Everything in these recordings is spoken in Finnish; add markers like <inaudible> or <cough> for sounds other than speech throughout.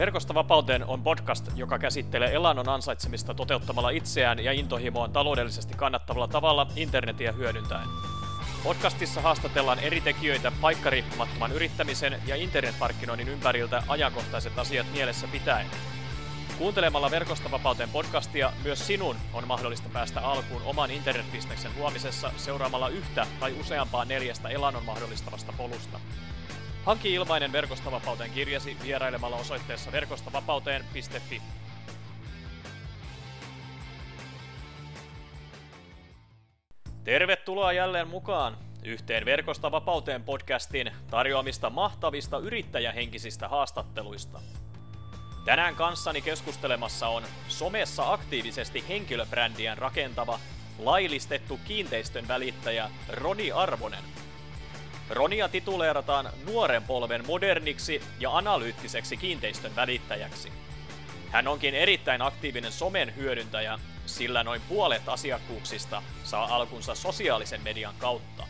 Verkosta vapauteen on podcast, joka käsittelee elannon ansaitsemista toteuttamalla itseään ja intohimoaan taloudellisesti kannattavalla tavalla internetiä hyödyntäen. Podcastissa haastatellaan eri tekijöitä paikkariippumattoman yrittämisen ja internetmarkkinoinnin ympäriltä ajankohtaiset asiat mielessä pitäen. Kuuntelemalla Verkosta vapauteen podcastia myös sinun on mahdollista päästä alkuun oman internetbisneksen luomisessa seuraamalla yhtä tai useampaa neljästä elannon mahdollistavasta polusta. Hanki ilmainen Verkostavapauteen kirjasi vierailemalla osoitteessa verkostavapauteen.fi. Tervetuloa jälleen mukaan yhteen Verkosta vapauteen podcastin tarjoamista mahtavista yrittäjähenkisistä haastatteluista. Tänään kanssani keskustelemassa on somessa aktiivisesti henkilöbrändiään rakentava, laillistettu kiinteistön välittäjä Roni Arvonen – Ronia tituleerataan nuoren polven moderniksi ja analyyttiseksi kiinteistön välittäjäksi. Hän onkin erittäin aktiivinen somen hyödyntäjä, sillä noin puolet asiakkuuksista saa alkunsa sosiaalisen median kautta.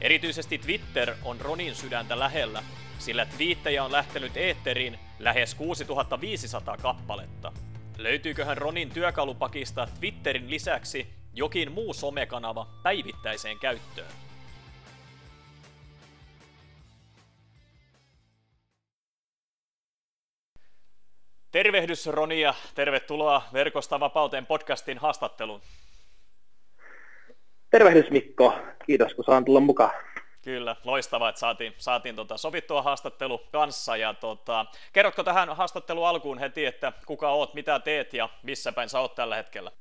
Erityisesti Twitter on Ronin sydäntä lähellä, sillä twiittejä on lähtenyt eetteriin lähes 6500 kappaletta. Löytyyköhän Ronin työkalupakista Twitterin lisäksi jokin muu somekanava päivittäiseen käyttöön? Tervehdys Roni ja tervetuloa Verkosta vapauteen podcastin haastatteluun. Tervehdys Mikko, kiitos kun saan tulla mukaan. Kyllä, loistavaa, että saatiin, saatiin tota sovittua haastattelu kanssa. Ja tota, kerrotko tähän haastattelu alkuun heti, että kuka oot, mitä teet ja missä päin sä oot tällä hetkellä?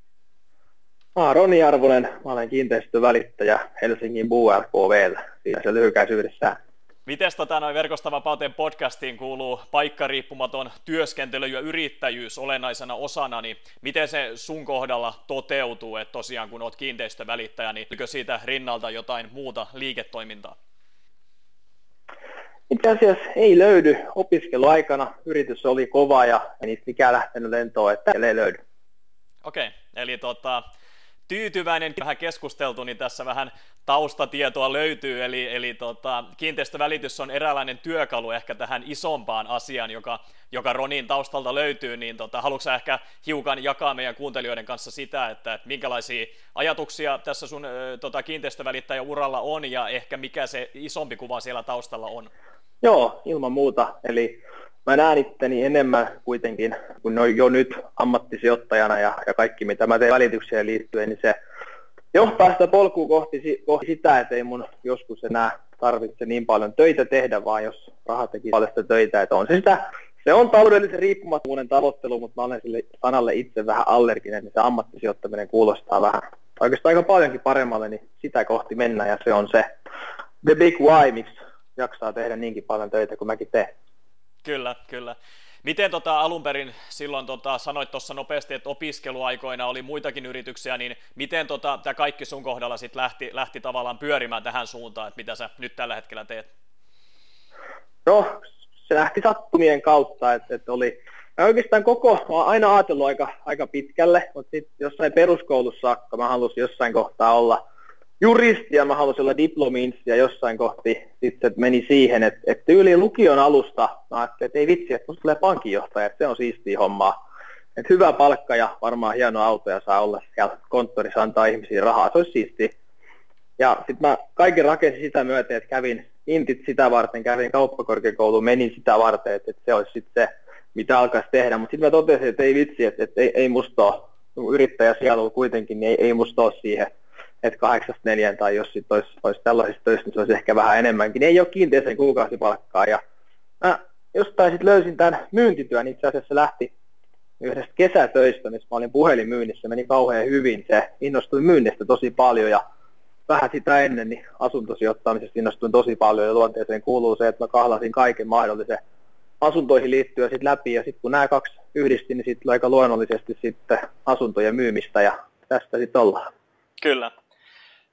Mä oon Roni Arvonen, mä olen kiinteistövälittäjä Helsingin BULKVllä, siinä se lyhykäisyydessään. Miten tota, noin verkosta vapauteen podcastiin kuuluu paikkariippumaton työskentely ja yrittäjyys olennaisena osana, niin miten se sun kohdalla toteutuu, että tosiaan kun oot kiinteistövälittäjä, niin eikö siitä rinnalta jotain muuta liiketoimintaa? Itse asiassa ei löydy. Opiskeluaikana yritys oli kova ja ei niistä mikään lähtenyt lentoon, että ei löydy. Okei, okay. eli tota, tyytyväinen, vähän keskusteltu, niin tässä vähän taustatietoa löytyy, eli, eli tota, kiinteistövälitys on eräänlainen työkalu ehkä tähän isompaan asiaan, joka, joka Ronin taustalta löytyy, niin tota, haluatko ehkä hiukan jakaa meidän kuuntelijoiden kanssa sitä, että, että minkälaisia ajatuksia tässä sun tota, kiinteistövälittäjän uralla on, ja ehkä mikä se isompi kuva siellä taustalla on? Joo, ilman muuta, eli mä näen itteni enemmän kuitenkin kuin no jo nyt ammattisijoittajana ja, ja kaikki mitä mä teen välitykseen liittyen, niin se johtaa sitä polkua kohti, kohti sitä, että ei mun joskus enää tarvitse niin paljon töitä tehdä, vaan jos raha teki paljon sitä töitä, että on se sitä, se on taloudellisen riippumattomuuden tavoittelu, mutta mä olen sille sanalle itse vähän allerginen, niin se ammattisijoittaminen kuulostaa vähän oikeastaan aika paljonkin paremmalle, niin sitä kohti mennään ja se on se the big why, miksi jaksaa tehdä niinkin paljon töitä kuin mäkin teen. Kyllä, kyllä. Miten tota, alun perin silloin tota, sanoit tuossa nopeasti, että opiskeluaikoina oli muitakin yrityksiä, niin miten tota, tämä kaikki sun kohdalla sit lähti, lähti tavallaan pyörimään tähän suuntaan, että mitä sä nyt tällä hetkellä teet? No, se lähti sattumien kautta, että, että oli mä oikeastaan koko, mä aina ajatellut aika, aika pitkälle, mutta sitten jossain peruskoulussa saakka mä halusin jossain kohtaa olla juristi ja mä halusin olla diplomiinsi ja jossain kohti sitten meni siihen, että, että yli lukion alusta mä ajattelin, että ei vitsi, että musta tulee pankinjohtaja, että se on siistiä hommaa. Että hyvä palkka ja varmaan hieno auto ja saa olla siellä konttorissa antaa ihmisiä rahaa, se olisi siistiä. Ja sitten mä kaiken rakensin sitä myöten, että kävin intit sitä varten, kävin kauppakorkeakouluun, menin sitä varten, että, että se olisi sitten se, mitä alkaisi tehdä. Mutta sitten mä totesin, että ei vitsi, että, että ei, ei musta ole, yrittäjä siellä kuitenkin, niin ei, ei musta ole siihen että kahdeksasta neljään tai jos sit olisi, olisi tällaisista töistä, niin se olisi ehkä vähän enemmänkin. Ei ole kiinteisen kuukausipalkkaa ja mä jostain sitten löysin tämän myyntityön, itse asiassa lähti yhdestä kesätöistä, missä mä olin puhelinmyynnissä, meni kauhean hyvin, se innostui myynnistä tosi paljon ja vähän sitä ennen niin asuntosijoittamisesta innostuin tosi paljon ja luonteeseen kuuluu se, että mä kahlasin kaiken mahdollisen asuntoihin liittyen sitten läpi ja sitten kun nämä kaksi yhdisti, niin sitten aika luonnollisesti sitten asuntojen myymistä ja tästä sitten ollaan. Kyllä.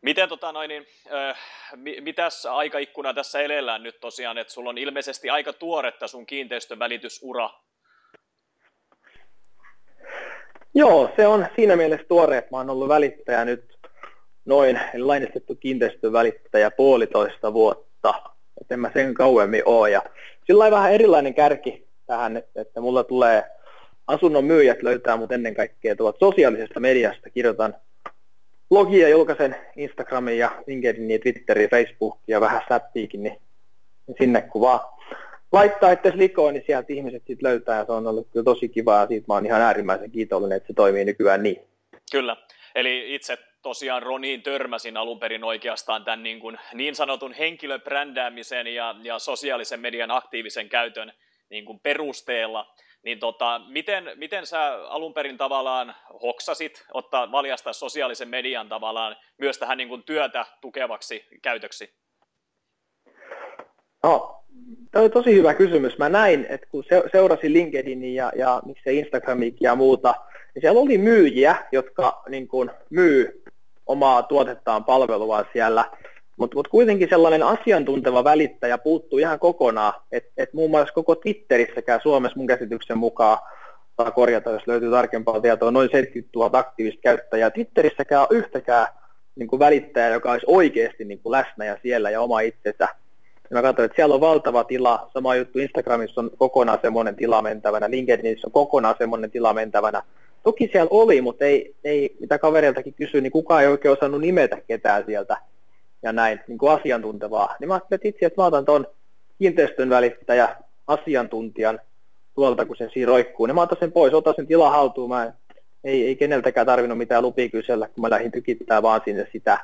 Miten tota noin, niin, äh, mitäs aikaikkuna tässä elellään nyt tosiaan, että sulla on ilmeisesti aika tuoretta sun kiinteistön välitysura? Joo, se on siinä mielessä tuore, että mä oon ollut välittäjä nyt noin, eli lainistettu kiinteistön välittäjä puolitoista vuotta, että en mä sen kauemmin oo. Ja sillä vähän erilainen kärki, tähän, että, mulla tulee asunnon myyjät löytää mut ennen kaikkea tuolta sosiaalisesta mediasta. Kirjoitan blogia, julkaisen Instagramin ja LinkedInin ja Twitterin, Facebookin ja vähän Snappiikin, niin sinne kun vaan laittaa itse likoon, niin sieltä ihmiset sitten löytää ja se on ollut kyllä tosi kiva ja siitä mä oon ihan äärimmäisen kiitollinen, että se toimii nykyään niin. Kyllä, eli itse tosiaan Roniin törmäsin alun perin oikeastaan tämän niin, kuin, niin sanotun henkilöbrändäämisen ja, ja sosiaalisen median aktiivisen käytön niin kuin perusteella. Niin tota, miten, miten sä alun perin tavallaan hoksasit ottaa valjastaa sosiaalisen median tavallaan myös tähän niin kuin työtä tukevaksi käytöksi? No, Tämä oli tosi hyvä kysymys. Mä näin, että kun seurasin LinkedInin ja, ja miksei Instagramikin ja muuta, niin siellä oli myyjiä, jotka niin kuin, myy omaa tuotettaan palvelua siellä, mutta mut kuitenkin sellainen asiantunteva välittäjä puuttuu ihan kokonaan, että et muun muassa koko Twitterissäkään Suomessa mun käsityksen mukaan, saa korjata, jos löytyy tarkempaa tietoa, noin 70 000 aktiivista käyttäjää. Twitterissäkään on yhtäkään niin kuin välittäjä, joka olisi oikeasti niin kuin läsnä ja siellä ja oma itsensä. Ja mä katsoin, että siellä on valtava tila, sama juttu Instagramissa on kokonaan semmoinen tila mentävänä, LinkedInissä on kokonaan semmoinen tila mentävänä. Toki siellä oli, mutta ei, ei mitä kaveriltakin kysyi, niin kukaan ei oikein osannut nimetä ketään sieltä ja näin niin kuin asiantuntevaa. Niin mä ajattelin, että itse, että mä otan tuon kiinteistön välittäjä asiantuntijan tuolta, kun se siinä roikkuu, niin mä otan sen pois, otan sen tila haltuun. Mä en, ei, ei keneltäkään tarvinnut mitään lupia kysellä, kun mä lähdin tykittää vaan sinne sitä.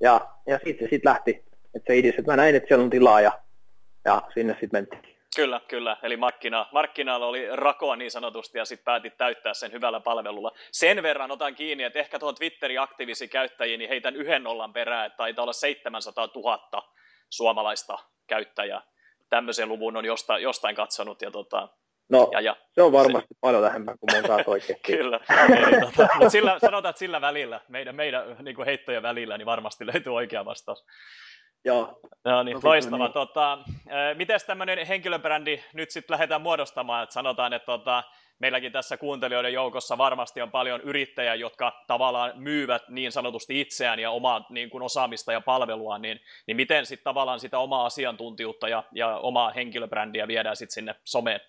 Ja, ja sitten se sitten lähti että se idis, että mä näin, että siellä on tilaa ja, ja sinne sitten mentiin. Kyllä, kyllä. Eli markkina, markkinaalla oli rakoa niin sanotusti ja sitten päätit täyttää sen hyvällä palvelulla. Sen verran otan kiinni, että ehkä tuohon Twitterin aktiivisiin käyttäjiin niin heitän yhden nollan perään, että taitaa olla 700 000 suomalaista käyttäjää. Tämmöisen luvun on jostain, jostain katsonut. Ja tota, No, ja, ja, se on varmasti se... paljon vähemmän kuin mun saat oikeasti. <laughs> Kyllä, Eli, tota, mutta sillä, sanotaan, että sillä välillä, meidän, meidän niin heittojen välillä, niin varmasti löytyy oikea vastaus. Joo. No niin, loistava. Niin. Tota, miten tämmöinen henkilöbrändi nyt sitten lähdetään muodostamaan? Että sanotaan, että tota, meilläkin tässä kuuntelijoiden joukossa varmasti on paljon yrittäjiä, jotka tavallaan myyvät niin sanotusti itseään ja omaa niin kuin osaamista ja palvelua, niin, niin miten sitten tavallaan sitä omaa asiantuntijuutta ja, ja omaa henkilöbrändiä viedään sitten sinne someen?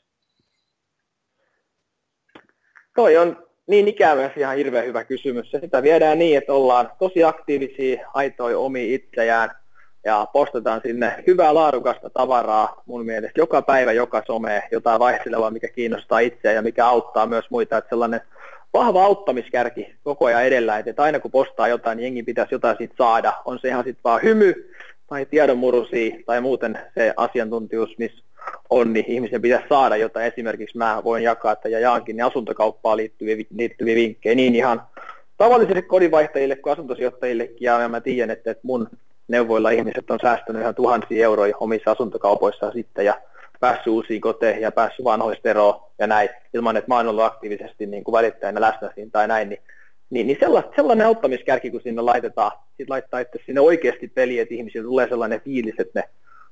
Toi on niin ikään myös ihan hirveän hyvä kysymys. Ja sitä viedään niin, että ollaan tosi aktiivisia, aitoi omi itseään, ja postataan sinne hyvää laadukasta tavaraa mun mielestä joka päivä, joka some, jotain vaihtelevaa, mikä kiinnostaa itseä ja mikä auttaa myös muita, että sellainen vahva auttamiskärki koko ajan edellä, että aina kun postaa jotain, niin jengi pitäisi jotain siitä saada, on se ihan sitten vaan hymy tai tiedonmurusia tai muuten se asiantuntijuus, missä on, niin ihmisen pitäisi saada jotain. Esimerkiksi mä voin jakaa, että ja jaankin niin asuntokauppaan liittyviä, liittyviä vinkkejä. Niin ihan tavallisille kodinvaihtajille kuin asuntosijoittajillekin, ja mä tiedän, että, että mun neuvoilla ihmiset on säästänyt ihan tuhansia euroja omissa asuntokaupoissaan sitten ja päässyt uusiin koteihin ja päässyt vanhoista eroon ja näin, ilman että mä oon ollut aktiivisesti niin kuin välittäjänä läsnä siinä tai näin, niin, niin, niin sellainen auttamiskärki, kun sinne laitetaan, sit laittaa että sinne oikeasti peli, että ihmisille tulee sellainen fiilis, että ne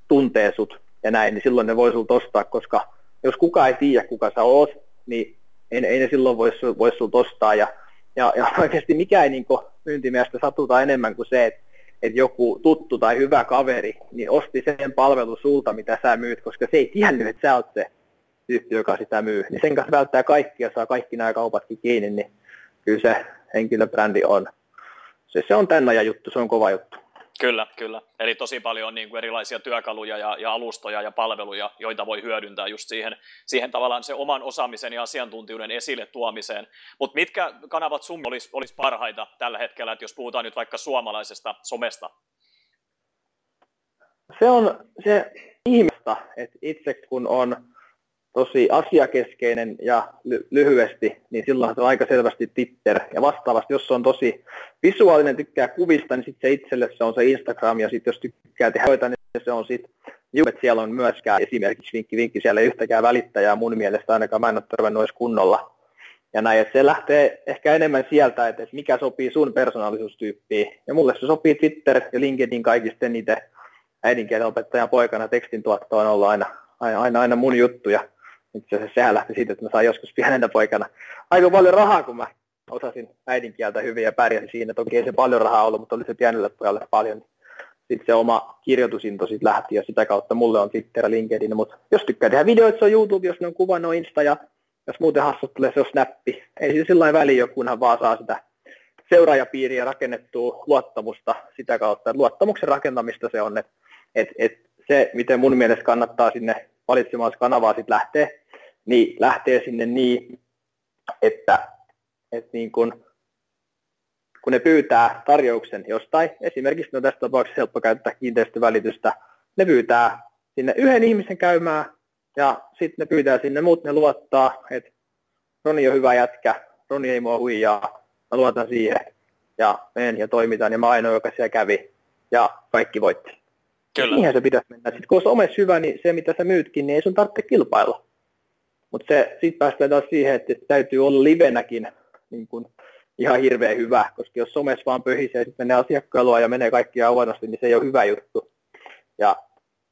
tuntee sut ja näin, niin silloin ne voi sulta ostaa, koska jos kukaan ei tiedä, kuka sä oot, niin ei, ei ne silloin voi, voi sulta ostaa. Ja, ja, ja oikeasti mikä ei niin myyntimiestä satuta enemmän kuin se, että että joku tuttu tai hyvä kaveri niin osti sen palvelun sulta, mitä sä myyt, koska se ei tiennyt, että sä oot se tyyppi, joka sitä myy. Niin sen kanssa välttää kaikki ja saa kaikki nämä kaupatkin kiinni, niin kyllä se henkilöbrändi on. Se, se on tänne ja juttu, se on kova juttu. Kyllä, kyllä. Eli tosi paljon on niin kuin erilaisia työkaluja ja, ja alustoja ja palveluja, joita voi hyödyntää just siihen, siihen tavallaan se oman osaamisen ja asiantuntijuuden esille tuomiseen. Mutta mitkä kanavat sun olisi olis parhaita tällä hetkellä, että jos puhutaan nyt vaikka suomalaisesta somesta? Se on se ihmistä, että itse kun on tosi asiakeskeinen ja ly- lyhyesti, niin silloin se on aika selvästi Twitter. Ja vastaavasti, jos on tosi visuaalinen, tykkää kuvista, niin sitten se itselle se on se Instagram, ja sitten jos tykkää tehdä joita, niin se on sitten että siellä on myöskään esimerkiksi vinkki, vinkki, siellä ei yhtäkään välittäjää mun mielestä, ainakaan mä en ole törmännyt kunnolla. Ja näin, että se lähtee ehkä enemmän sieltä, että mikä sopii sun persoonallisuustyyppiin. Ja mulle se sopii Twitter ja LinkedIn kaikista niitä äidinkielen opettajan poikana tekstin tuotto on ollut aina, aina, aina mun juttuja itse asiassa sehän lähti siitä, että mä sain joskus pienenä poikana aika paljon rahaa, kun mä osasin äidinkieltä hyvin ja pärjäsin siinä. Toki ei se paljon rahaa ollut, mutta oli se pienelle pojalle paljon. sitten se oma kirjoitusinto sit lähti ja sitä kautta mulle on Twitter ja LinkedIn, mutta jos tykkää tehdä videoita, se on YouTube, jos ne on kuva, no Insta ja jos muuten haastattelee, se on Snappi. Ei siinä sillä väliä, kunhan vaan saa sitä seuraajapiiriä rakennettua luottamusta sitä kautta. Luottamuksen rakentamista se on, että et, et se, miten mun mielestä kannattaa sinne valitsemaan kanavaa sitten lähteä, niin lähtee sinne niin, että, että niin kun, kun ne pyytää tarjouksen jostain, esimerkiksi no tässä tapauksessa helppo käyttää kiinteistövälitystä, ne pyytää sinne yhden ihmisen käymään ja sitten ne pyytää sinne muut, ne luottaa, että Roni on hyvä jätkä, Roni ei mua huijaa, mä luotan siihen ja menen ja toimitaan ja mä ainoa, joka siellä kävi ja kaikki voitti. Kyllä. Niinhän se pitäisi mennä. Sitten kun on somessa hyvä, niin se mitä sä myytkin, niin ei sun tarvitse kilpailla. Mutta se, sitten päästään taas siihen, että täytyy olla livenäkin niin kun, ihan hirveän hyvä, koska jos somessa vaan pöhisee ja sitten menee asiakkailua ja menee kaikkia huonosti, niin se ei ole hyvä juttu. Ja,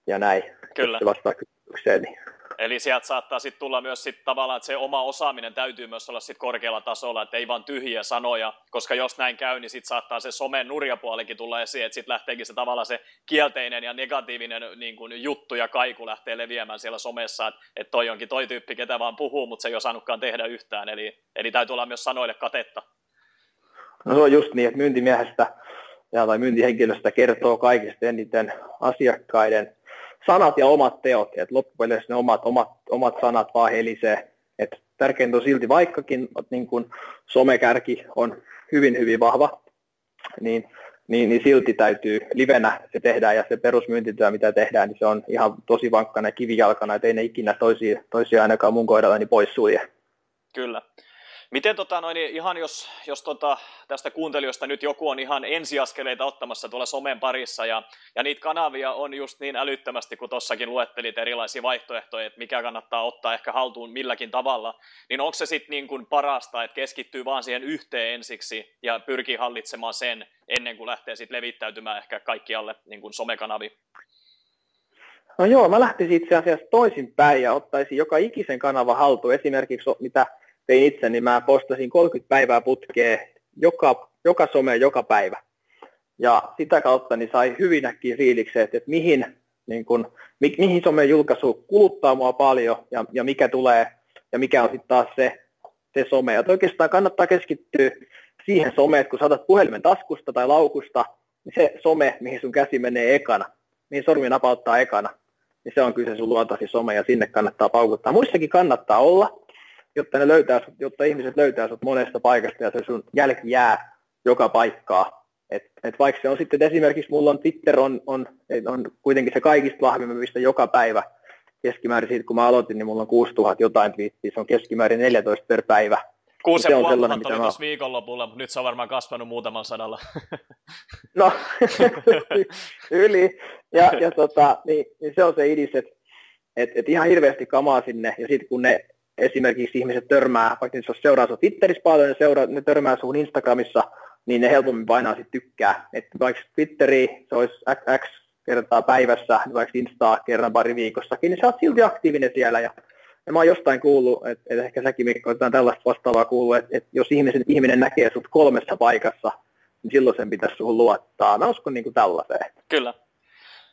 ja näin. Kyllä. Se vastaa kysymykseen. Niin. Eli sieltä saattaa sitten tulla myös sit tavallaan, että se oma osaaminen täytyy myös olla sit korkealla tasolla, että ei vaan tyhjiä sanoja, koska jos näin käy, niin sitten saattaa se somen nurjapuolikin tulla esiin, että sitten lähteekin se tavallaan se kielteinen ja negatiivinen niin kuin juttu ja kaiku lähtee leviämään siellä somessa, että et toi onkin toi tyyppi, ketä vaan puhuu, mutta se ei osannutkaan tehdä yhtään, eli, eli täytyy olla myös sanoille katetta. No se on just niin, että myyntimiehestä ja tai myyntihenkilöstä kertoo kaikista eniten asiakkaiden sanat ja omat teot, että loppupeleissä ne omat, omat, omat sanat vaan helisee. Et tärkeintä on silti, vaikkakin niin kun somekärki on hyvin, hyvin vahva, niin, niin, niin silti täytyy livenä se tehdään ja se perusmyyntityö, mitä tehdään, niin se on ihan tosi vankkana ja kivijalkana, että ei ne ikinä toisia, toisia ainakaan mun kohdallani pois sulje. Kyllä. Miten tota, noin, ihan jos, jos tota, tästä kuuntelijoista nyt joku on ihan ensiaskeleita ottamassa tuolla somen parissa ja, ja niitä kanavia on just niin älyttömästi, kun tuossakin luettelit erilaisia vaihtoehtoja, että mikä kannattaa ottaa ehkä haltuun milläkin tavalla, niin onko se sitten niin parasta, että keskittyy vaan siihen yhteen ensiksi ja pyrkii hallitsemaan sen ennen kuin lähtee sitten levittäytymään ehkä kaikkialle niin kuin somekanaviin? No joo, mä lähtisin itse asiassa toisinpäin ja ottaisin joka ikisen kanava haltuun. Esimerkiksi mitä tein itse, niin mä postasin 30 päivää putkeen joka, joka some joka päivä. Ja sitä kautta niin sai hyvin äkkiä fiilikset, että mihin, niin kun, mi, mihin somen julkaisu kuluttaa mua paljon ja, ja mikä tulee ja mikä on sitten taas se, se some. Ja oikeastaan kannattaa keskittyä siihen someen, että kun saatat puhelimen taskusta tai laukusta, niin se some, mihin sun käsi menee ekana, mihin sormi napauttaa ekana, niin se on kyllä se sun luontasi some ja sinne kannattaa paukuttaa. Muissakin kannattaa olla, jotta, ne löytää sut, jotta ihmiset löytää sut monesta paikasta ja se sun jälki jää joka paikkaa. Et, et vaikka se on sitten, esimerkiksi mulla on Twitter on, on, on kuitenkin se kaikista vahvimmin, mistä joka päivä keskimäärin siitä, kun mä aloitin, niin mulla on 6000 jotain twiittiä, se on keskimäärin 14 per päivä. Kuusi ja puoli tuhatta oli tuossa viikonlopulla, mutta nyt se on varmaan kasvanut muutaman sadalla. No, <laughs> yli. Ja, ja tota, niin, niin, se on se idis, että et, et ihan hirveästi kamaa sinne, ja sitten kun ne esimerkiksi ihmiset törmää, vaikka jos seuraa sinua Twitterissä paljon, ne, seuraa, ne törmää sinun Instagramissa, niin ne helpommin painaa sitten tykkää. Että vaikka Twitteri, se olisi x kertaa päivässä, niin vaikka Instaa kerran pari viikossakin, niin sä oot silti aktiivinen siellä. Ja, ja mä oon jostain kuullut, että, että ehkä säkin Mikko jotain tällaista vastaavaa kuullut, että, että jos ihmisen, ihminen näkee sut kolmessa paikassa, niin silloin sen pitäisi suhun luottaa. Mä uskon niin kuin tällaiseen. Kyllä.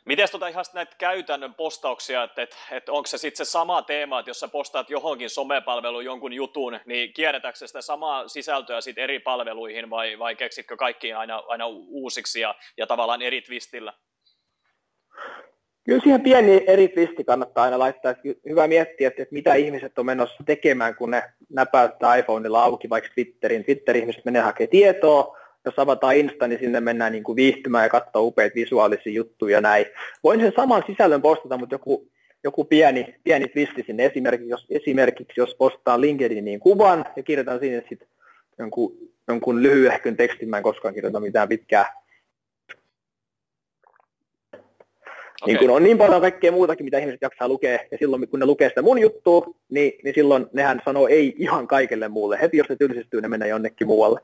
Miten tota ihan näitä käytännön postauksia, että, että, että onko se sitten se sama teema, että jos sä postaat johonkin somepalveluun jonkun jutun, niin kierretäänkö sitä samaa sisältöä sitten eri palveluihin vai, vai keksitkö kaikki aina, aina uusiksi ja, ja tavallaan eri twistillä? Kyllä siihen pieni eri twisti kannattaa aina laittaa. Hyvä miettiä, että mitä ihmiset on menossa tekemään, kun ne näpäyttää iPhoneilla auki vaikka Twitterin. Twitter-ihmiset menee hakemaan tietoa, jos avataan Insta, niin sinne mennään niin kuin viihtymään ja katsoa upeita visuaalisia juttuja ja näin. Voin sen saman sisällön postata, mutta joku, joku pieni, pieni twisti sinne. Esimerkiksi jos, esimerkiksi jos postaan LinkedInin kuvan ja kirjoitan sinne sitten jonkun, jonkun lyhyehkön tekstin, mä en koskaan kirjoita mitään pitkää Okay. Niin kun on niin paljon kaikkea muutakin, mitä ihmiset jaksaa lukea, ja silloin kun ne lukee sitä mun juttua, niin, niin silloin nehän sanoo ei ihan kaikelle muulle. Heti jos ne tylsistyy, ne menee jonnekin muualle.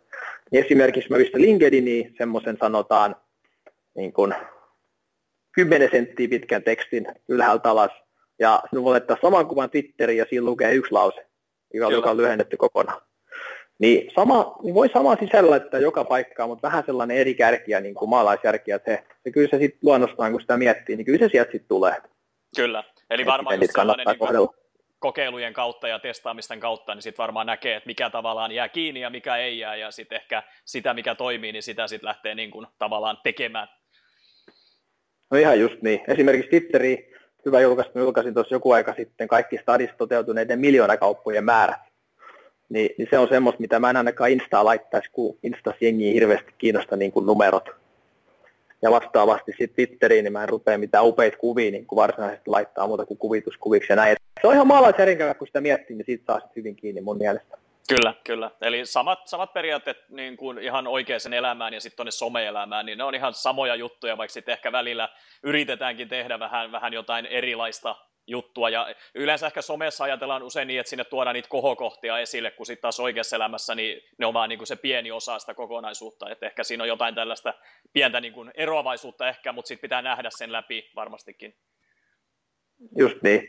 Niin esimerkiksi mä pistän LinkedIniin semmoisen sanotaan niin kun 10 senttiä pitkän tekstin ylhäältä alas, ja sinun voi laittaa saman kuvan Twitteriin, ja siinä lukee yksi lause, joka on lyhennetty kokonaan. Niin, sama, niin voi sama sisällä että joka paikkaa, mutta vähän sellainen eri kärkiä, niin kuin maalaisjärkiä, se, se kyllä se sitten luonnostaan, kun sitä miettii, niin kyllä se sieltä sitten tulee. Kyllä, eli varmaan just sellainen niin kuin, kokeilujen kautta ja testaamisten kautta, niin sitten varmaan näkee, että mikä tavallaan jää kiinni ja mikä ei jää, ja sitten ehkä sitä, mikä toimii, niin sitä sitten lähtee niin kuin, tavallaan tekemään. No ihan just niin. Esimerkiksi Twitteri, hyvä julkaisu, julkaisin tuossa joku aika sitten kaikki stadissa toteutuneiden miljoonakauppojen määrät. Niin, niin, se on semmoista, mitä mä en ainakaan Instaa laittaisi, kun Instas jengiä hirveästi kiinnosta niin kuin numerot. Ja vastaavasti sitten Twitteriin, niin mä en rupea mitään upeita kuvia niin kuin varsinaisesti laittaa muuta kuin kuvituskuviksi ja näin. Se on ihan maalaisjärjenkäyvä, kun sitä miettii, niin siitä saa sitten hyvin kiinni mun mielestä. Kyllä, kyllä. Eli samat, samat periaatteet niin kuin ihan oikeaan elämään ja sitten tuonne some-elämään, niin ne on ihan samoja juttuja, vaikka sitten ehkä välillä yritetäänkin tehdä vähän, vähän jotain erilaista juttua. Ja yleensä ehkä somessa ajatellaan usein niin, että sinne tuodaan niitä kohokohtia esille, kun sitten taas oikeassa elämässä niin ne on vaan niin kuin se pieni osa sitä kokonaisuutta. Että ehkä siinä on jotain tällaista pientä niin kuin eroavaisuutta ehkä, mutta sitten pitää nähdä sen läpi varmastikin. Just niin.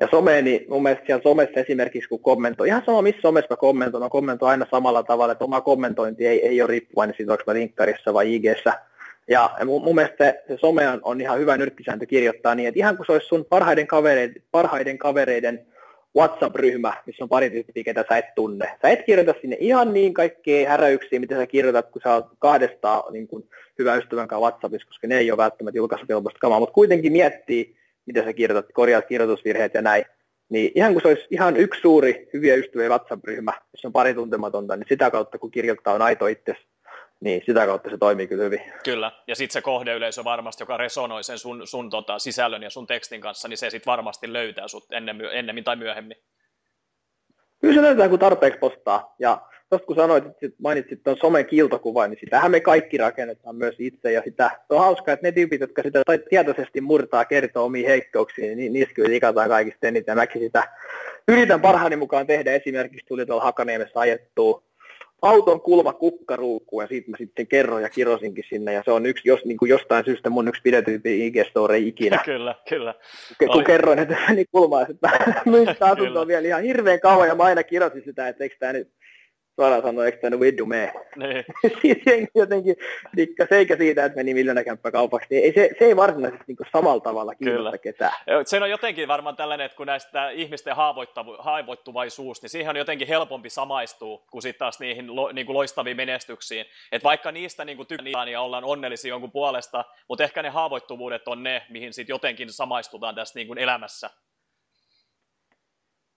Ja some, niin mun mielestä siellä somessa esimerkiksi kun kommentoi, ihan sama missä somessa mä kommentoin, mä kommentoin aina samalla tavalla, että oma kommentointi ei, ei ole riippuvainen siitä, onko mä linkkarissa vai IGssä. Ja mun, mun mielestä se, se some on, on ihan hyvä nyrkkisääntö kirjoittaa niin, että ihan kun se olisi sun parhaiden kavereiden, parhaiden kavereiden WhatsApp-ryhmä, missä on pari tyyppiä, ketä sä et tunne. Sä et kirjoita sinne ihan niin kaikkea häräyksiä, mitä sä kirjoitat, kun sä oot kahdestaan niin kuin hyvä ystävän kanssa WhatsAppissa, koska ne ei ole välttämättä julkaisukelpoista kamaa, mutta kuitenkin miettii, mitä sä kirjoitat, korjaat kirjoitusvirheet ja näin. Niin ihan kuin se olisi ihan yksi suuri hyviä ystäviä WhatsApp-ryhmä, jossa on pari tuntematonta, niin sitä kautta kun kirjoittaa on aito itse, niin sitä kautta se toimii kyllä hyvin. Kyllä, ja sitten se kohdeyleisö varmasti, joka resonoi sen sun, sun tota, sisällön ja sun tekstin kanssa, niin se sitten varmasti löytää sut ennen, ennemmin tai myöhemmin. Kyllä se löytää, kun tarpeeksi postaa. Ja tuosta kun sanoit, että mainitsit tuon somen kiiltokuvan, niin sitähän me kaikki rakennetaan myös itse. Ja sitä, se on hauskaa, että ne tyypit, jotka sitä tietoisesti murtaa, kertoo omiin heikkouksiin, niin niissä kyllä ikataan kaikista eniten. Mäkin sitä yritän parhaani mukaan tehdä. Esimerkiksi tuli tuolla Hakaniemessä ajettua auton kulma kukkaruukku ja siitä mä sitten kerroin ja kirosinkin sinne ja se on yksi, jos, niin kuin jostain syystä mun yksi pidetympi IG-story ikinä. <laughs> kyllä, kyllä. Kun Oli. kerroin, että meni <laughs> kulmaa, että mä myin sitä asuntoa vielä ihan hirveän kauan ja mä aina kirosin sitä, että eikö tämä nyt suoraan sanoa, eikö tämä viddu mene. Niin. <laughs> siis jotenkin dikkas, eikä siitä, että meni miljoonäkämppä kaupaksi, niin ei, se, se ei varsinaisesti niin samalla tavalla kiinnosta Kyllä. ketään. Se on jotenkin varmaan tällainen, että kun näistä ihmisten haavoittuvaisuus, niin siihen on jotenkin helpompi samaistua kuin sitten taas niihin lo, niin kuin loistaviin menestyksiin. Että vaikka niistä niin kuin tykkään ja ollaan onnellisia jonkun puolesta, mutta ehkä ne haavoittuvuudet on ne, mihin sitten jotenkin samaistutaan tässä niin kuin elämässä.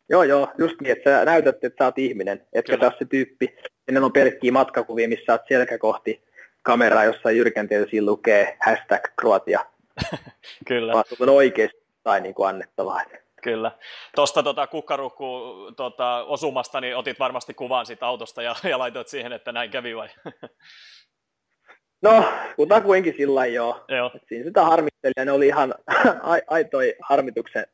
Joo, joo, just niin, että sä näytät, että sä oot ihminen, etkä taas se tyyppi. Ennen on pelkkiä matkakuvia, missä oot selkä kohti kameraa, jossa jyrkänteellä lukee hashtag Kroatia. <laughs> Kyllä. Vaan on oikeasti tai niin kuin annettavaa. Kyllä. Tuosta tota, kukkarukku tota, osumasta, niin otit varmasti kuvan siitä autosta ja, ja laitoit siihen, että näin kävi vai? <laughs> No, kutakuinkin sillä joo. joo. Et siinä sitä harmitteli ja ne oli ihan <laughs> aitoi harmituksen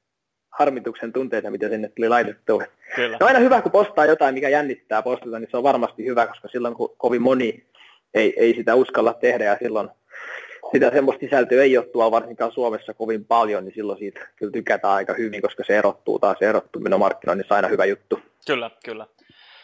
harmituksen tunteita, mitä sinne tuli laitettua. Kyllä. No aina hyvä, kun postaa jotain, mikä jännittää postata, niin se on varmasti hyvä, koska silloin kun kovin moni ei, ei sitä uskalla tehdä ja silloin sitä semmoista sisältöä ei ole tuolla varsinkaan Suomessa kovin paljon, niin silloin siitä kyllä tykätään aika hyvin, koska se erottuu taas, se erottuminen markkinoinnissa aina hyvä juttu. Kyllä, kyllä.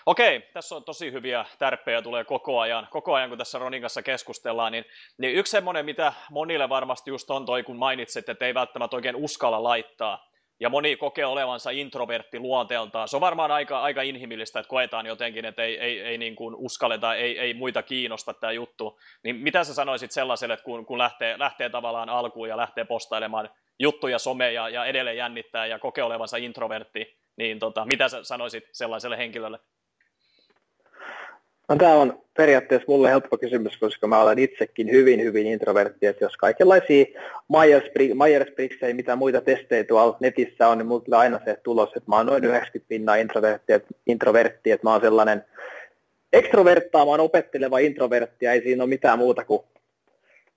Okei, tässä on tosi hyviä tärppejä tulee koko ajan, koko ajan kun tässä Ronin kanssa keskustellaan, niin, niin yksi semmoinen, mitä monille varmasti just on toi, kun mainitsit, että ei välttämättä oikein uskalla laittaa, ja moni kokee olevansa introvertti luonteeltaan. Se on varmaan aika, aika inhimillistä, että koetaan jotenkin, että ei, ei, ei niin kuin uskalleta, ei, ei muita kiinnosta tämä juttu. Niin mitä sä sanoisit sellaiselle, että kun, kun lähtee, lähtee tavallaan alkuun ja lähtee postailemaan juttuja somea ja, ja edelleen jännittää ja kokee olevansa introvertti, niin tota, mitä sä sanoisit sellaiselle henkilölle? No, tämä on periaatteessa mulle helppo kysymys, koska mä olen itsekin hyvin, hyvin introvertti, että jos kaikenlaisia Myers-Briggsejä, mitä muita testejä tuolla netissä on, niin mulla aina se tulos, että mä oon noin 90 pinnaa introvertti, introvertti, että mä oon sellainen ekstroverttaamaan opetteleva introvertti, ja ei siinä ole mitään muuta kuin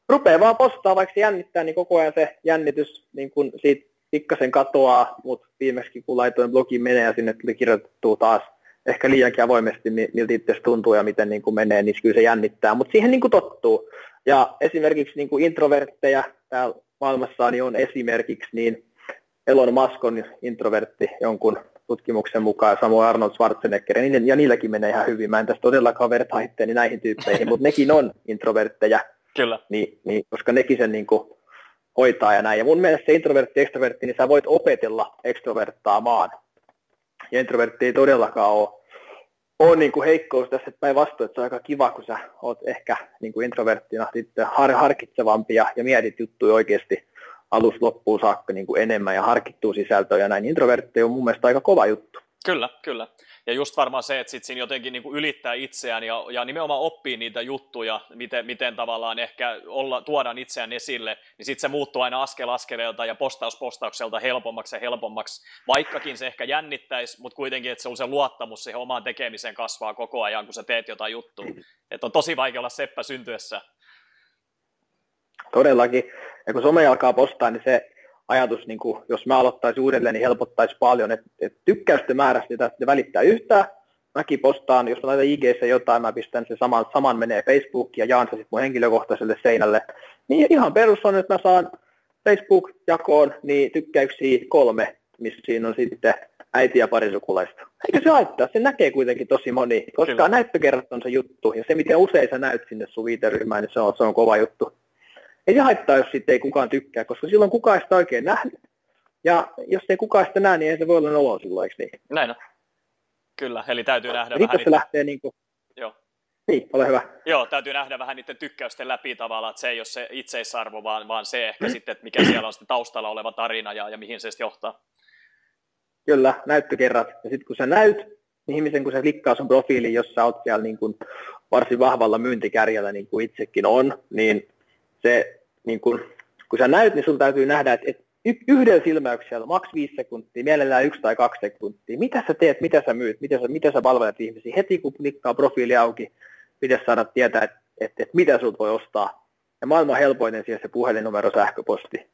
rupeaa vaan postaa, vaikka se jännittää, niin koko ajan se jännitys niin kun siitä pikkasen katoaa, mutta viimeksi kun laitoin blogin menee ja sinne tuli kirjoitettua taas ehkä liiankin avoimesti, miltä itse tuntuu ja miten niin kuin menee, niin kyllä se jännittää, mutta siihen niin kuin tottuu. Ja esimerkiksi niin kuin introvertteja täällä maailmassa niin on esimerkiksi niin Elon Musk on introvertti jonkun tutkimuksen mukaan, samoin Arnold Schwarzenegger, ja, ja niilläkin menee ihan hyvin. Mä en tässä todellakaan vertaa itseäni näihin tyyppeihin, mutta nekin on introvertteja, Kyllä. Niin, niin, koska nekin sen niin kuin, hoitaa ja näin. Ja mun mielestä se introvertti, extrovertti, niin sä voit opetella extroverttaamaan. Ja introvertti ei todellakaan ole, ole niin kuin heikkous tässä, päinvastoin, että se on aika kiva, kun sä oot ehkä niin kuin introverttina sitten har, harkitsevampi ja, ja mietit juttuja oikeasti alus loppuun saakka niin kuin enemmän ja harkittuu sisältöä ja näin. Introvertti on mun mielestä aika kova juttu. Kyllä, kyllä. Ja just varmaan se, että sit siinä jotenkin niin kuin ylittää itseään ja, ja nimenomaan oppii niitä juttuja, miten, miten tavallaan ehkä olla, tuodaan itseään esille, niin sitten se muuttuu aina askel askeleelta ja postaus postaukselta helpommaksi ja helpommaksi, vaikkakin se ehkä jännittäisi, mutta kuitenkin, että se on se luottamus siihen omaan tekemiseen kasvaa koko ajan, kun sä teet jotain juttua. Että on tosi vaikea olla seppä syntyessä. Todellakin. Ja kun some alkaa postaa, niin se ajatus, niin kuin, jos mä aloittaisin uudelleen, niin helpottaisi paljon. että et tykkäysten määrästä että ne välittää yhtään. Mäkin postaan, jos mä laitan ig jotain, mä pistän sen saman, saman menee Facebookiin ja jaan se sitten mun henkilökohtaiselle seinälle. Niin ihan perus on, että mä saan Facebook-jakoon niin tykkäyksiä kolme, missä siinä on sitten äiti ja parisukulaista. Eikä se haittaa, se näkee kuitenkin tosi moni, koska Kyllä. näyttökerrat on se juttu, ja se miten usein sä näyt sinne sun viiteryhmään, niin se on, se on kova juttu ei se haittaa, jos siitä ei kukaan tykkää, koska silloin kukaan sitä oikein nähnyt. Ja jos ei kukaan sitä näe, niin ei se voi olla noloa silloin, eikö niin? Näin on. Kyllä, eli täytyy nähdä ja vähän... Se lähtee niin kuin... Joo. Niin, ole hyvä. Joo, täytyy nähdä vähän niiden tykkäysten läpi tavallaan, että se ei ole se itseisarvo, vaan, vaan se ehkä mm. sitten, että mikä siellä on sitten taustalla oleva tarina ja, ja mihin se sitten johtaa. Kyllä, näyttökerrat. Ja sitten kun sä näyt, niin ihmisen kun se klikkaa sun profiiliin, jos sä oot siellä niin kuin varsin vahvalla myyntikärjellä, niin kuin itsekin on, niin se niin kun, kun sä näyt, niin sun täytyy nähdä, että, että yhden silmäyksellä, maks viisi sekuntia, mielellään yksi tai kaksi sekuntia. Mitä sä teet, mitä sä myyt, mitä sä, mitä sä palvelet ihmisiä. Heti kun klikkaa profiili auki, miten saada tietää, että, että, että mitä sut voi ostaa. Ja maailman helpoinen siihen se puhelinnumero, sähköposti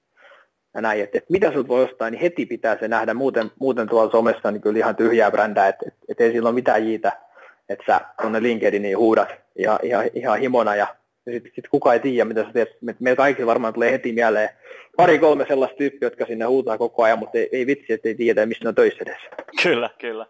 ja näin, että, että mitä sut voi ostaa, niin heti pitää se nähdä. Muuten, muuten tuolla somessa niin kyllä ihan tyhjää brändää, että, että, että ei sillä ole mitään jiitä, että sä tuonne LinkedIniin huudat ihan, ihan, ihan himona ja sitten sit kukaan ei tiedä, mitä sä teet. Meillä kaikki varmaan tulee heti mieleen pari-kolme sellaista tyyppiä, jotka sinne huutaa koko ajan, mutta ei, ei vitsi, että ei tiedä, missä ne on töissä edes. Kyllä, kyllä.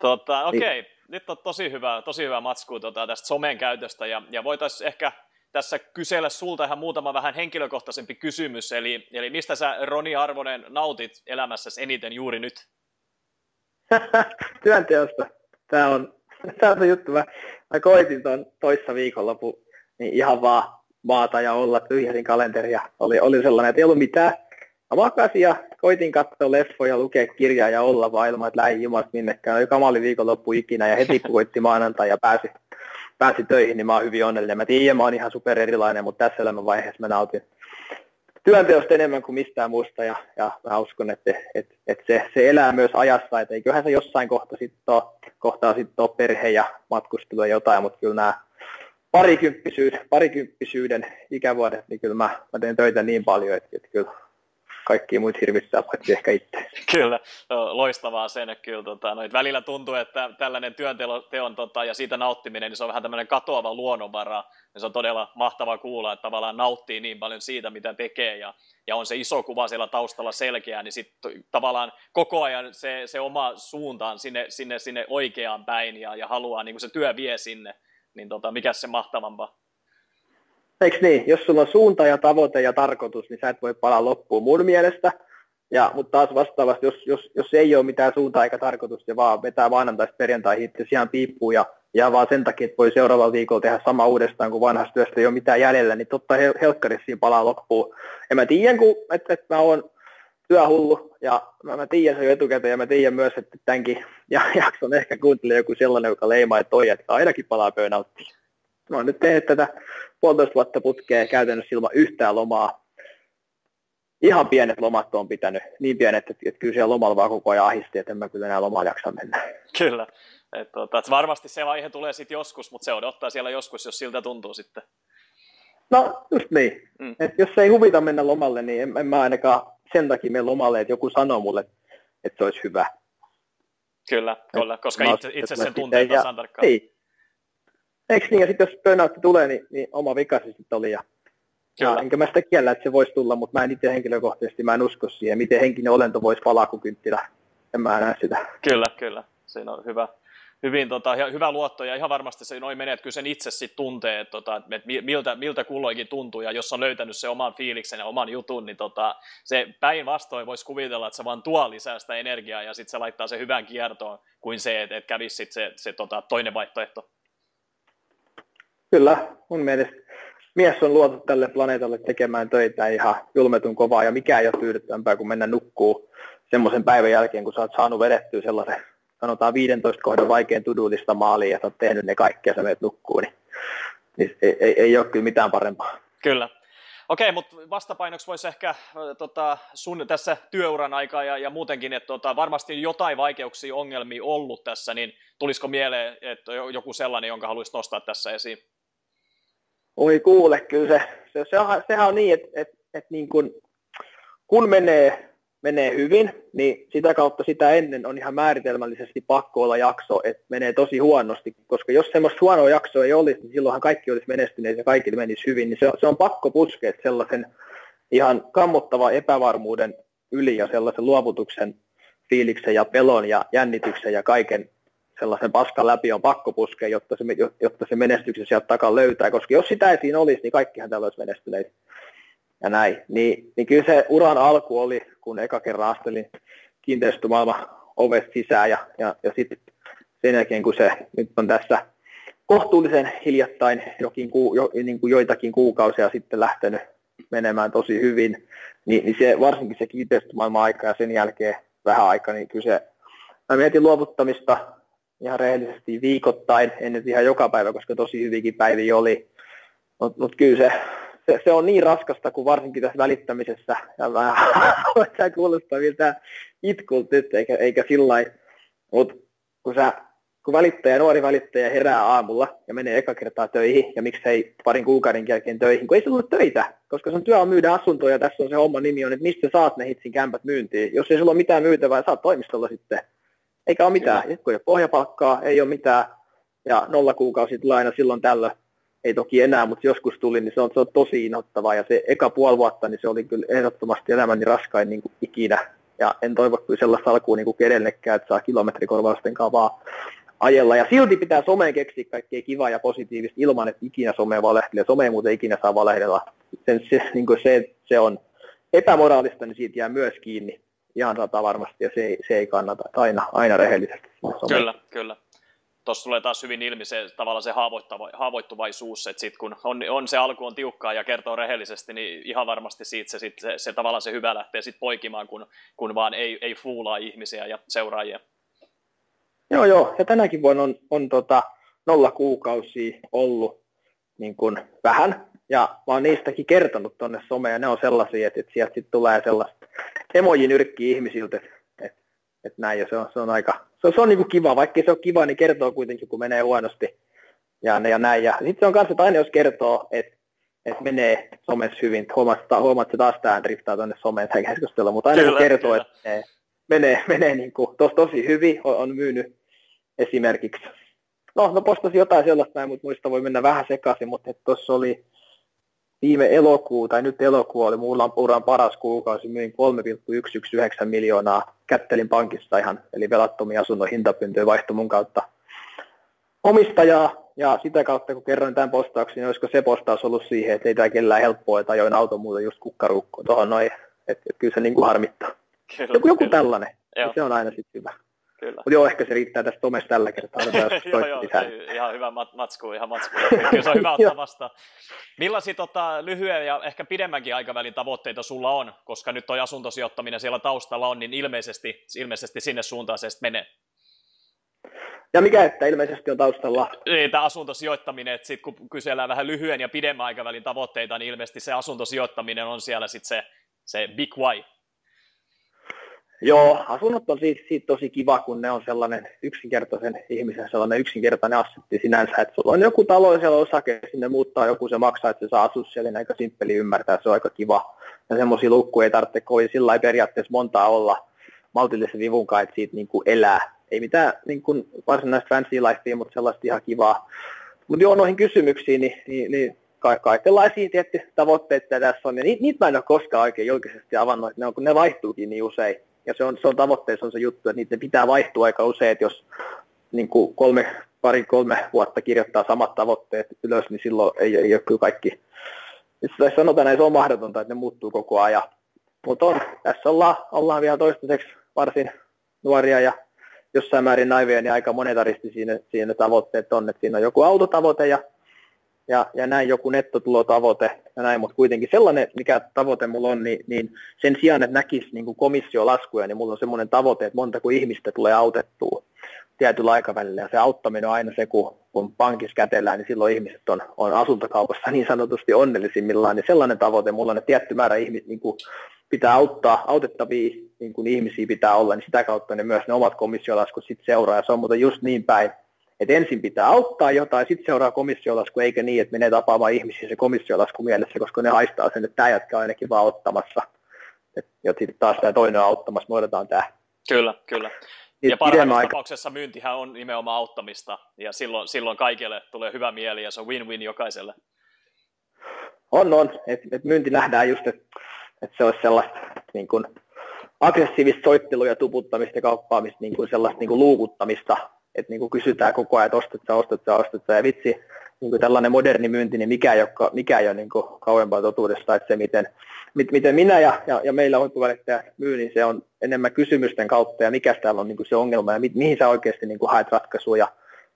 Tota, Okei, okay. niin. nyt on tosi hyvä, tosi hyvä matsku tota, tästä somen käytöstä, ja, ja voitaisiin ehkä tässä kysellä sulta ihan muutama vähän henkilökohtaisempi kysymys, eli, eli mistä sä Roni Arvonen nautit elämässäsi eniten juuri nyt? <laughs> Työnteosta. Tämä on, tämä on se juttu. Mä, mä koitin tuon toissa viikonloppu niin ihan vaan maata ja olla, tyhjäsin kalenteria. Oli, oli sellainen, että ei ollut mitään. Mä makasin ja koitin katsoa leffoja, lukea kirjaa ja olla vaan ilman, että lähdin jumasta minnekään. Oli kamali viikonloppu ikinä ja heti kun koitti maanantai ja pääsi, pääsi töihin, niin mä oon hyvin onnellinen. Mä tiedän, mä oon ihan super erilainen, mutta tässä elämän vaiheessa mä nautin työnteosta enemmän kuin mistään muusta ja, ja mä uskon, että, että, että se, se, elää myös ajassa, että eiköhän se jossain kohta sitten kohtaa sitten ole perhe ja matkustelu ja jotain, mutta kyllä nämä parikymppisyyden, parikymppisyyden ikävuodet, niin kyllä mä, mä teen töitä niin paljon, että, että kyllä kaikki muut hirvittää, paitsi ehkä itse. Kyllä, loistavaa sen, että kyllä tota, no, välillä tuntuu, että tällainen työnteon tota, ja siitä nauttiminen, niin se on vähän tämmöinen katoava luonnonvara, ja se on todella mahtava kuulla, että tavallaan nauttii niin paljon siitä, mitä tekee, ja, ja on se iso kuva siellä taustalla selkeä, niin sitten tavallaan koko ajan se, se oma suuntaan sinne, sinne, sinne oikeaan päin, ja, ja haluaa, niin kuin se työ vie sinne, niin tota, mikä se mahtavampaa? Eikö niin? Jos sulla on suunta ja tavoite ja tarkoitus, niin sä et voi palaa loppuun mun mielestä. Ja, mutta taas vastaavasti, jos, jos, jos ei ole mitään suuntaa eikä tarkoitusta ja vaan vetää maanantaista perjantaihin itse ihan piippuun ja, ja vaan sen takia, että voi seuraavalla viikolla tehdä sama uudestaan, kun vanhasta työstä ei ole mitään jäljellä, niin totta helkkarissa siinä palaa loppuun. Ja mä tiedän, kun, että, että mä oon työhullu ja mä, mä tiedän sen jo etukäteen ja mä tiedän myös, että tämänkin jakson ehkä kuuntelee joku sellainen, joka leimaa, että toi, että ainakin palaa burnouttiin. Mä oon nyt tehnyt tätä puolitoista vuotta putkea käytännössä ilman yhtään lomaa. Ihan pienet lomat on pitänyt, niin pienet, että, että kyllä siellä lomalla vaan koko ajan ahisti, että en mä kyllä enää lomalla jaksa mennä. Kyllä. Et, tota, varmasti se vaihe tulee sitten joskus, mutta se odottaa siellä joskus, jos siltä tuntuu sitten. No just niin. Mm. Et jos ei huvita mennä lomalle, niin en, en mä ainakaan sen takia mene lomalle, että joku sanoo mulle, että se olisi hyvä. Kyllä, kyllä koska itse, itse sen tuntee tasan tarkkaan. Niin. Eikö niin, ja sitten jos burnout tulee, niin, niin oma vika se sitten oli. Ja, ja enkä mä sitä kiellä, että se voisi tulla, mutta mä en itse henkilökohtaisesti, mä en usko siihen, miten henkinen olento voisi palaa kuin kynttilä. en mä näe sitä. Kyllä, kyllä. Siinä on hyvä, hyvin, tota, hyvä luotto ja ihan varmasti se noin menee, että kyllä sen itse sitten tuntee, että, tota, että miltä, miltä kulloinkin tuntuu ja jos on löytänyt se oman fiiliksen ja oman jutun, niin tota, se päinvastoin voisi kuvitella, että se vaan tuo lisää sitä energiaa ja sitten se laittaa se hyvän kiertoon kuin se, että, että kävisi sit se, se tota, toinen vaihtoehto. Kyllä, mun mielestä mies on luotu tälle planeetalle tekemään töitä ihan julmetun kovaa ja mikä ei ole tyydyttävämpää kuin mennä nukkuu semmoisen päivän jälkeen, kun sä oot saanut vedettyä sellaisen sanotaan 15 kohdan vaikean tudulista maaliin ja sä oot tehnyt ne kaikki ja sä menet nukkuu, niin, niin ei, ei, ei ole kyllä mitään parempaa. Kyllä. Okei, mutta vastapainoksi voisi ehkä tota, sun tässä työuran aikaa ja, ja muutenkin, että tota, varmasti jotain vaikeuksia, ongelmia ollut tässä, niin tulisiko mieleen, että joku sellainen, jonka haluaisit nostaa tässä esiin? Oi kuule, kyllä se, se, se on, sehän on niin, että, että, että niin kun, kun menee menee hyvin, niin sitä kautta sitä ennen on ihan määritelmällisesti pakko olla jakso, että menee tosi huonosti, koska jos semmoista huonoa jaksoa ei olisi, niin silloinhan kaikki olisi menestyneet ja kaikille menisi hyvin, niin se on, se on pakko puskea sellaisen ihan kammottavan epävarmuuden yli ja sellaisen luovutuksen fiiliksen ja pelon ja jännityksen ja kaiken sellaisen paskan läpi on pakko puskea, jotta se, jotta se menestyksen sieltä takaa löytää, koska jos sitä ei siinä olisi, niin kaikkihan täällä olisi menestyneet ja näin. Niin, niin kyllä se uran alku oli, kun eka kerran astelin kiinteistömaailman ovet sisään ja, ja, ja sitten sen jälkeen, kun se nyt on tässä kohtuullisen hiljattain jokin ku, jo, niin kuin joitakin kuukausia sitten lähtenyt menemään tosi hyvin, niin, niin se, varsinkin se kiinteistömaailman aika ja sen jälkeen vähän aika, niin kyllä se, mä mietin luovuttamista ihan rehellisesti viikoittain, en nyt ihan joka päivä, koska tosi hyvinkin päiviä oli, mutta mut kyllä se se, se, on niin raskasta kuin varsinkin tässä välittämisessä, ja vähän tämä <laughs> kuulostaa miltä itkulta nyt, eikä, eikä sillä mutta kun, sä, kun välittäjä, nuori välittäjä herää aamulla ja menee eka kertaa töihin, ja miksei parin kuukauden jälkeen töihin, kun ei sulla ole töitä, koska sun työ on myydä asuntoja, tässä on se homma nimi on, että mistä saat ne hitsin kämpät myyntiin. Jos ei sulla ole mitään myytävää, saat toimistolla sitten. Eikä ole mitään, kun ei ole pohjapalkkaa, ei ole mitään, ja nolla kuukausi laina silloin tällöin ei toki enää, mutta joskus tuli, niin se on, se on tosi innoittavaa. Ja se eka puoli vuotta, niin se oli kyllä ehdottomasti elämäni raskain niin kuin ikinä. Ja en toivo kyllä sellaista alkuun niin kuin kenellekään, että saa kilometrikorvausten vaan ajella. Ja silti pitää someen keksiä kaikkea kivaa ja positiivista ilman, että ikinä some valehtelee. Some ei muuten ikinä saa valehdella. Sen, se, niin kuin se, se on epämoraalista, niin siitä jää myös kiinni ihan sata varmasti, ja se ei, se ei kannata aina, aina rehellisesti. Kyllä, kyllä tuossa tulee taas hyvin ilmi se tavallaan se haavoittuvaisuus, että sit kun on, on, se alku on tiukkaa ja kertoo rehellisesti, niin ihan varmasti siitä se, sit se, se tavallaan se hyvä lähtee sitten poikimaan, kun, kun vaan ei, ei fuulaa ihmisiä ja seuraajia. Joo, joo, ja tänäkin vuonna on, on tota, nolla kuukausia ollut niin kuin vähän, ja mä oon niistäkin kertonut tuonne someen, ja ne on sellaisia, että, että sieltä sitten tulee sellaista emojin yrkkiä ihmisiltä, että näin, ja se on, se on aika, se on, se on niin kuin kiva, vaikka se on kiva, niin kertoo kuitenkin, kun menee huonosti. Ja, ja näin. Ja sitten se on kanssa, että aina jos kertoo, että että menee somessa hyvin, huomaat, huomaat että taas tämä driftaa tuonne someen tai keskustella, mutta aina kyllä, kertoo, että menee, menee, menee niin kuin, tos, tosi hyvin, on, on myynyt esimerkiksi, no mä postasin jotain sellaista mutta muista voi mennä vähän sekaisin, mutta tuossa oli viime elokuu, tai nyt elokuu oli mulla uran paras kuukausi, myin 3,119 miljoonaa, kättelin pankista ihan, eli velattomia asunnon hintapyntöjä vaihtui mun kautta omistajaa, ja sitä kautta kun kerroin tämän postauksen, niin olisiko se postaus ollut siihen, että ei tämä kellään helppoa, että ajoin auton muuta just kukkarukkoon tuohon noin, että kyllä se niin kuin harmittaa. Kyllä, joku, joku kyllä. tällainen, se on aina sitten hyvä. Kyllä. Mutta joo, ehkä se riittää tästä somesta tällä kertaa. <laughs> joo, joo, ihan hyvä mat- matsku, ihan matsku. Kyllä se on hyvä <laughs> ottaa vastaan. Millaisia tota, lyhyen ja ehkä pidemmänkin aikavälin tavoitteita sulla on, koska nyt tuo asuntosijoittaminen siellä taustalla on, niin ilmeisesti, ilmeisesti sinne suuntaan se menee. Ja mikä, että ilmeisesti on taustalla? Niin, tämä asuntosijoittaminen, että sitten kun kysellään vähän lyhyen ja pidemmän aikavälin tavoitteita, niin ilmeisesti se asuntosijoittaminen on siellä sitten se, se big why. Joo, asunnot on siitä, siitä tosi kiva, kun ne on sellainen yksinkertaisen ihmisen sellainen yksinkertainen assetti sinänsä, että sulla on joku talo siellä osake, sinne muuttaa joku se maksaa, että se saa asua siellä, niin aika simppeli ymmärtää, se on aika kiva. Ja semmoisia lukkuja ei tarvitse kovin sillä periaatteessa montaa olla maltillisen vivunkaan, että siitä niin kuin elää. Ei mitään niin kuin varsinaista fancy lifea, mutta sellaista ihan kivaa. Mutta joo, noihin kysymyksiin, niin, niin, niin ka- kaikenlaisia tietty tavoitteita tässä on, ja niitä, niitä mä en ole koskaan oikein julkisesti avannut, että ne, on, kun ne vaihtuukin niin usein ja se on, se on tavoitteessa on se juttu, että niiden pitää vaihtua aika usein, että jos niin kuin kolme, pari kolme vuotta kirjoittaa samat tavoitteet ylös, niin silloin ei, ei ole kyllä kaikki, tai sanotaan, että se on mahdotonta, että ne muuttuu koko ajan. Mutta on, tässä ollaan, ollaan vielä toistaiseksi varsin nuoria ja jossain määrin naivia, niin aika monetaristi siinä, siinä tavoitteet on, että siinä on joku autotavoite ja, ja, ja näin joku nettotulotavoite ja näin, mutta kuitenkin sellainen, mikä tavoite mulla on, niin, niin sen sijaan, että näkisi niin komissiolaskuja, niin mulla on semmoinen tavoite, että montako ihmistä tulee autettua tietyllä aikavälillä, ja se auttaminen on aina se, kun, kun pankissa kätellään, niin silloin ihmiset on, on asuntokaupassa niin sanotusti onnellisimmillaan, niin sellainen tavoite, mulla on, että tietty määrä ihmisiä, niin kuin pitää auttaa, autettavia niin kuin ihmisiä pitää olla, niin sitä kautta ne myös ne omat komissiolaskut sitten seuraa, ja se on muuten just niin päin, että ensin pitää auttaa jotain, sitten seuraa komissiolasku, eikä niin, että menee tapaamaan ihmisiä se komissiolasku mielessä, koska ne haistaa sen, että tämä jätkä on ainakin vaan ottamassa. Et, ja sitten taas tämä toinen on auttamassa, me odotetaan tämä. Kyllä, kyllä. Ja parhaimmassa aika... tapauksessa myyntihän on nimenomaan auttamista, ja silloin, silloin kaikille tulee hyvä mieli, ja se on win-win jokaiselle. On, on. että et myynti nähdään just, että et se olisi sellaista niin kuin, aggressiivista soittelua ja tuputtamista ja kauppaamista, niin kuin sellaista niin kuin luukuttamista, että niin kuin kysytään koko ajan, että ostat sä, ostat sä, ostat sä, ja vitsi, niin kuin tällainen moderni myynti, niin mikä ei ole, mikä ei ole niin kuin kauempaa totuudesta, että se miten, miten minä ja, ja, ja meillä huippuvälittäjä myy, niin se on enemmän kysymysten kautta ja mikä täällä on niin kuin se ongelma ja mi, mihin sä oikeasti niin kuin haet ratkaisua ja,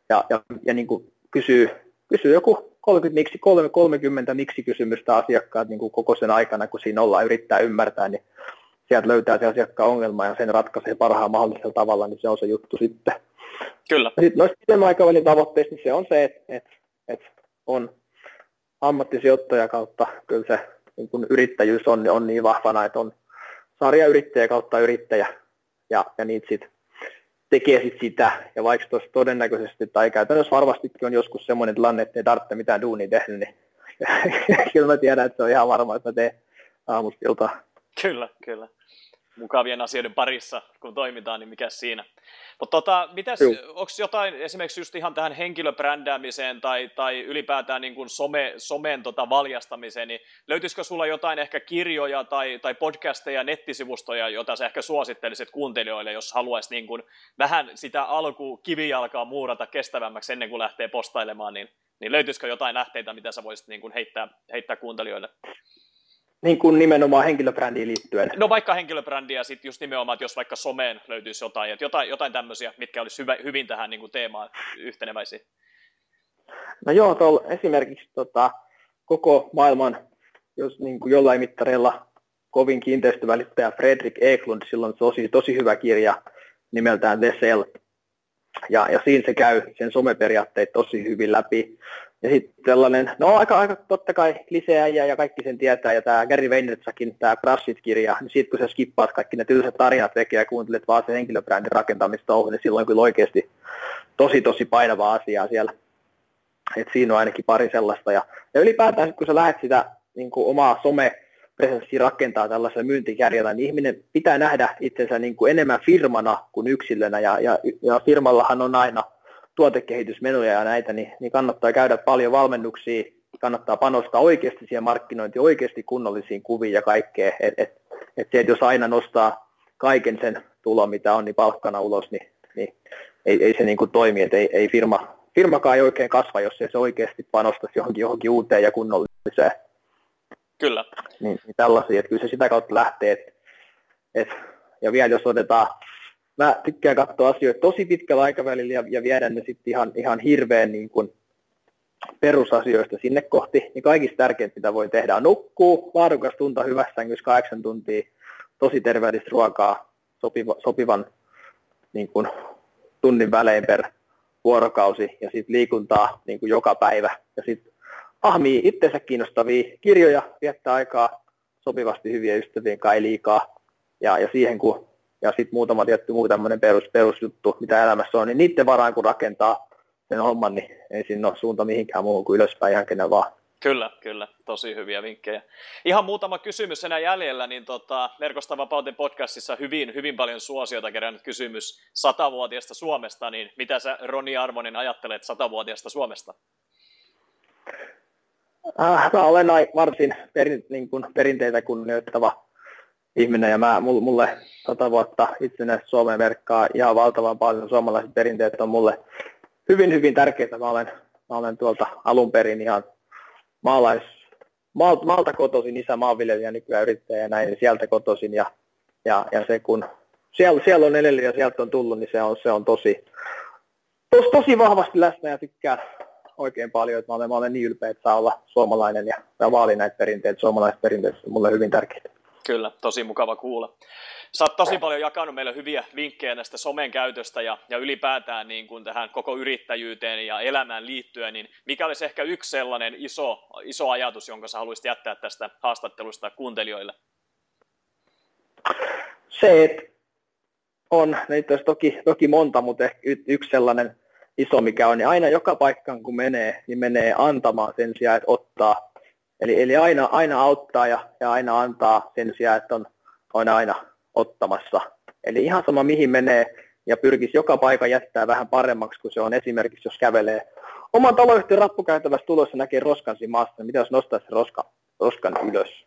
ja, ja, ja niin kuin kysyy, kysyy joku 30, miksi, 30 miksi kysymystä asiakkaat niin kuin koko sen aikana, kun siinä ollaan yrittää ymmärtää, niin sieltä löytää se asiakkaan ongelma ja sen ratkaisee parhaan mahdollisella tavalla, niin se on se juttu sitten. Kyllä. Sitten noista pidemmän aikavälin tavoitteista, niin se on se, että, että, että on ammattisijoittaja kautta kyllä se niin kun yrittäjyys on, on niin vahvana, että on sarjayrittäjä kautta yrittäjä ja, ja niitä sitten tekee sit sitä, ja vaikka tuossa todennäköisesti tai käytännössä varmastikin on joskus semmoinen tilanne, että ei tarvitse mitään duunia tehdä, niin <laughs> kyllä mä tiedän, että se on ihan varma, että mä teen aamusta Kyllä, kyllä. Mukavien asioiden parissa, kun toimitaan, niin mikä siinä. Mutta tota, mitäs, onko jotain esimerkiksi just ihan tähän henkilöbrändäämiseen tai, tai ylipäätään niin kuin some, somen tota valjastamiseen, niin löytyisikö sulla jotain ehkä kirjoja tai, tai podcasteja, nettisivustoja, joita sä ehkä suosittelisit kuuntelijoille, jos haluaisi niin kuin vähän sitä alku kivijalkaa muurata kestävämmäksi ennen kuin lähtee postailemaan, niin, niin löytyisikö jotain lähteitä, mitä sä voisit niin kuin heittää, heittää kuuntelijoille? Niin kuin nimenomaan henkilöbrändiin liittyen. No vaikka henkilöbrändiä sitten just nimenomaan, että jos vaikka someen löytyisi jotain, että jotain, jotain tämmöisiä, mitkä olisi hyvä, hyvin tähän niin kuin teemaan yhteneväisiä. No joo, tuolla esimerkiksi tota, koko maailman, jos niin kuin jollain mittareilla kovin kiinteistövälittäjä Fredrik Eklund, silloin tosi, tosi hyvä kirja nimeltään The Cell. Ja, ja siinä se käy sen someperiaatteet tosi hyvin läpi. Ja sitten tällainen, no aika, aika totta kai liseäjä ja kaikki sen tietää, ja tämä Gary Vaynerchukkin, tämä Crashit-kirja, niin sitten kun sä skippaat kaikki ne tylsät tarinat tekee ja kuuntelet vaan se henkilöbrändin rakentamista on, niin silloin kyllä oikeasti tosi tosi painavaa asiaa siellä. Et siinä on ainakin pari sellaista. Ja, ja ylipäätään kun sä lähdet sitä niin kuin omaa some presenssi rakentaa tällaisella myyntikärjellä, niin ihminen pitää nähdä itsensä niin kuin enemmän firmana kuin yksilönä, ja, ja, ja firmallahan on aina – tuotekehitysmenoja ja näitä, niin, niin kannattaa käydä paljon valmennuksia, kannattaa panostaa oikeasti siihen markkinointiin, oikeasti kunnollisiin kuviin ja kaikkea. Et, et, et se, että jos aina nostaa kaiken sen tulon, mitä on, niin palkkana ulos, niin, niin ei, ei se niin kuin toimi, että ei, ei firma, firmakaan ei oikein kasva, jos ei se oikeasti panostaisi johonkin, johonkin uuteen ja kunnolliseen. Kyllä. Niin, niin tällaisia, että kyllä se sitä kautta lähtee, että, et, ja vielä jos otetaan mä tykkään katsoa asioita tosi pitkällä aikavälillä ja, ja viedä ne sitten ihan, ihan hirveän niin kuin perusasioista sinne kohti, niin kaikista tärkeintä, mitä voi tehdä, on nukkuu, laadukas tunta hyvässä sängyssä kahdeksan tuntia, tosi terveellistä ruokaa sopiva, sopivan niin kuin, tunnin välein per vuorokausi ja sitten liikuntaa niin kuin joka päivä. Ja sitten ahmii itsensä kiinnostavia kirjoja, viettää aikaa sopivasti hyviä ystäviä, kai liikaa. Ja, ja siihen kun ja sitten muutama tietty muu tämmöinen perus, perusjuttu, mitä elämässä on, niin niiden varaan kun rakentaa sen homman, niin ei siinä ole suunta mihinkään muuhun kuin ylöspäin ihan kenen vaan. Kyllä, kyllä. Tosi hyviä vinkkejä. Ihan muutama kysymys enää jäljellä, niin tota, Verkosta vapauden podcastissa hyvin, hyvin paljon suosiota kerännyt kysymys satavuotiaasta Suomesta, niin mitä sä Roni Armonen ajattelet satavuotiaasta Suomesta? Äh, mä olen varsin perin, niin kuin perinteitä kunnioittava ihminen ja mä, mulle sata vuotta itsenäistä Suomeen verkkaa ihan valtavan paljon. Suomalaiset perinteet on mulle hyvin, hyvin tärkeitä. Mä olen, mä olen tuolta alun perin ihan maalais, maal, maalta kotoisin, isä maanviljelijä, nykyään yrittäjä ja näin, sieltä kotoisin ja, ja, ja se kun siellä, siellä on edelleen ja sieltä on tullut, niin se on, se on tosi, tos, tosi vahvasti läsnä ja tykkää oikein paljon, että mä olen, mä olen niin ylpeä, että saa olla suomalainen ja, ja näitä perinteitä, suomalaiset perinteet on mulle hyvin tärkeitä. Kyllä, tosi mukava kuulla. Sä oot tosi paljon jakanut meille hyviä vinkkejä näistä somen käytöstä ja, ja ylipäätään niin kuin tähän koko yrittäjyyteen ja elämään liittyen, niin mikä olisi ehkä yksi sellainen iso, iso ajatus, jonka sä haluaisit jättää tästä haastattelusta kuuntelijoille? Se, että on, niitä olisi toki, toki monta, mutta ehkä yksi sellainen iso mikä on, niin aina joka paikkaan kun menee, niin menee antamaan sen sijaan, että ottaa. Eli, eli aina, aina auttaa ja, ja aina antaa sen sijaan, että on, on aina ottamassa. Eli ihan sama mihin menee ja pyrkisi joka paikka jättää vähän paremmaksi kuin se on esimerkiksi, jos kävelee oman taloyhtiön rappukäytävässä tulossa näkee roskan siinä maassa, niin mitä jos nostaa se roska, roskan ylös.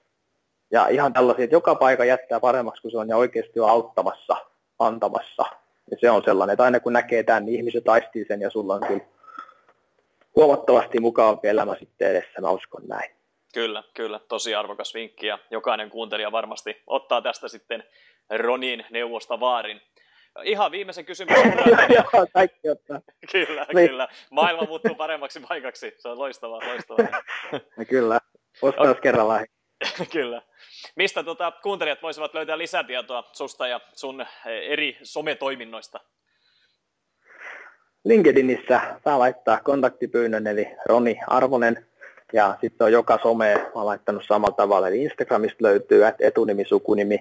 Ja ihan tällaisia, että joka paikka jättää paremmaksi kuin se on ja oikeasti on auttamassa, antamassa. Ja se on sellainen, että aina kun näkee tämän, niin ihmiset taistii sen ja sulla on kyllä huomattavasti mukavampi elämä sitten edessä, mä uskon näin. Kyllä, kyllä, tosi arvokas vinkki ja jokainen kuuntelija varmasti ottaa tästä sitten Ronin neuvosta vaarin. Ihan viimeisen kysymyksen. <laughs> Joo, kaikki ottaa. kyllä, niin. kyllä. Maailma muuttuu paremmaksi paikaksi. Se on loistavaa, loistavaa. <laughs> kyllä, ostaisi okay. kerralla. <laughs> kyllä. Mistä tuota, kuuntelijat voisivat löytää lisätietoa susta ja sun eri sometoiminnoista? LinkedInissä saa laittaa kontaktipyynnön, eli Roni Arvonen, ja sitten on joka some, mä laittanut samalla tavalla, eli Instagramista löytyy, että etunimi, sukunimi,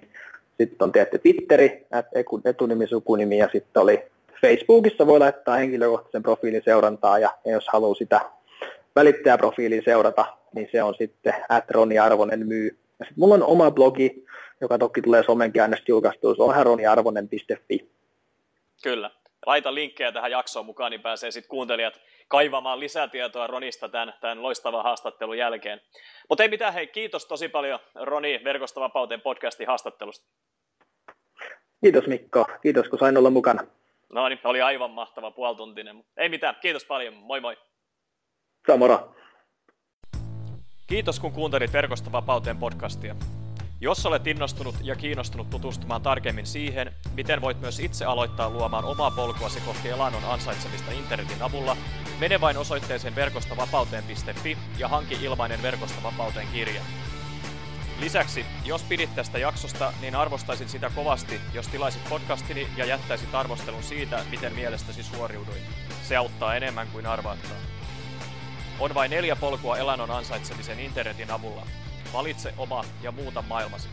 sitten on tietty Twitteri, että etunimi, sukunimi, ja sitten oli Facebookissa voi laittaa henkilökohtaisen profiilin seurantaa, ja, ja jos haluaa sitä välittäjäprofiiliin seurata, niin se on sitten at Roni Arvonen myy. Ja sitten mulla on oma blogi, joka toki tulee somen käännöstä julkaistua, se on roniarvonen.fi. Kyllä. Laita linkkejä tähän jaksoon mukaan, niin pääsee sitten kuuntelijat kaivamaan lisätietoa Ronista tämän, tämän loistavan haastattelun jälkeen. Mutta ei mitään, hei, kiitos tosi paljon Roni Verkostovapauteen podcastin haastattelusta. Kiitos Mikko, kiitos kun sain olla mukana. No niin, oli aivan mahtava puoltuntinen. Ei mitään, kiitos paljon, moi moi. Samora. Kiitos kun kuuntelit Verkostovapauteen podcastia. Jos olet innostunut ja kiinnostunut tutustumaan tarkemmin siihen, miten voit myös itse aloittaa luomaan omaa polkuasi kohti elannon ansaitsemista internetin avulla, mene vain osoitteeseen verkostovapauteen.fi ja hanki ilmainen Verkostovapauteen kirja. Lisäksi, jos pidit tästä jaksosta, niin arvostaisin sitä kovasti, jos tilaisit podcastini ja jättäisit arvostelun siitä, miten mielestäsi suoriuduin. Se auttaa enemmän kuin arvaatkaan. On vain neljä polkua elannon ansaitsemisen internetin avulla. Valitse oma ja muuta maailmasi.